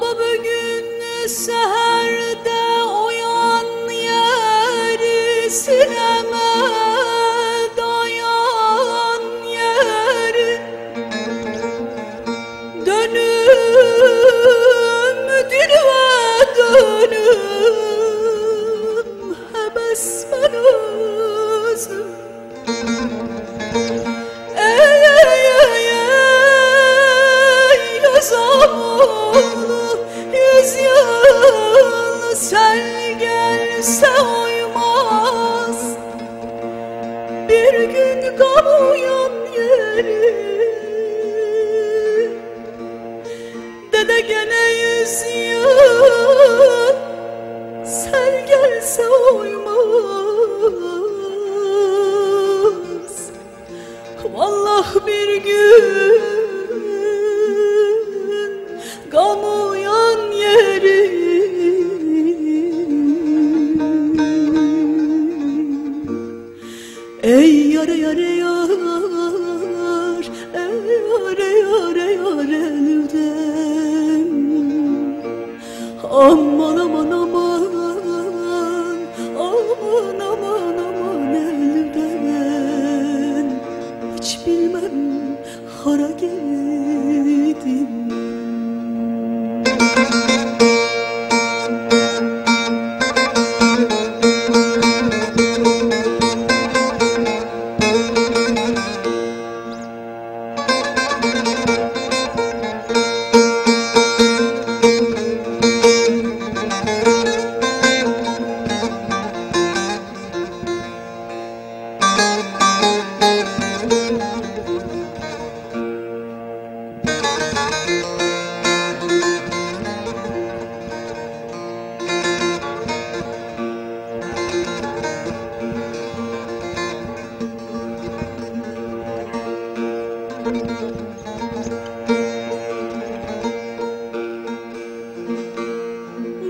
Baba bugün seherde oyan yeri silemez. Gelse uymaz. Bir gün kamuyan yeri. Dede gene yüz yıl Sel gelse uymaz Ey yare yare yar Ey yare yare yar elden. Aman aman aman Aman aman aman elden. Hiç bilmem hara gittim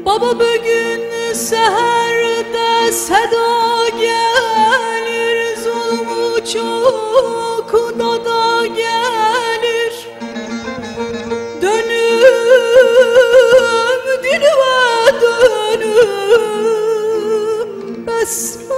Baba bugün seherde seda gelir Zulmü çok dada gelir. Dönüm dilime dönüm Besmen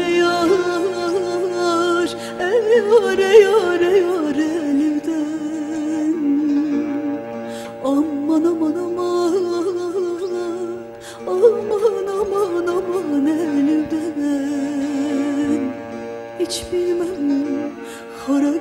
Aman aman aman Aman aman aman elden Hiç bilmem kara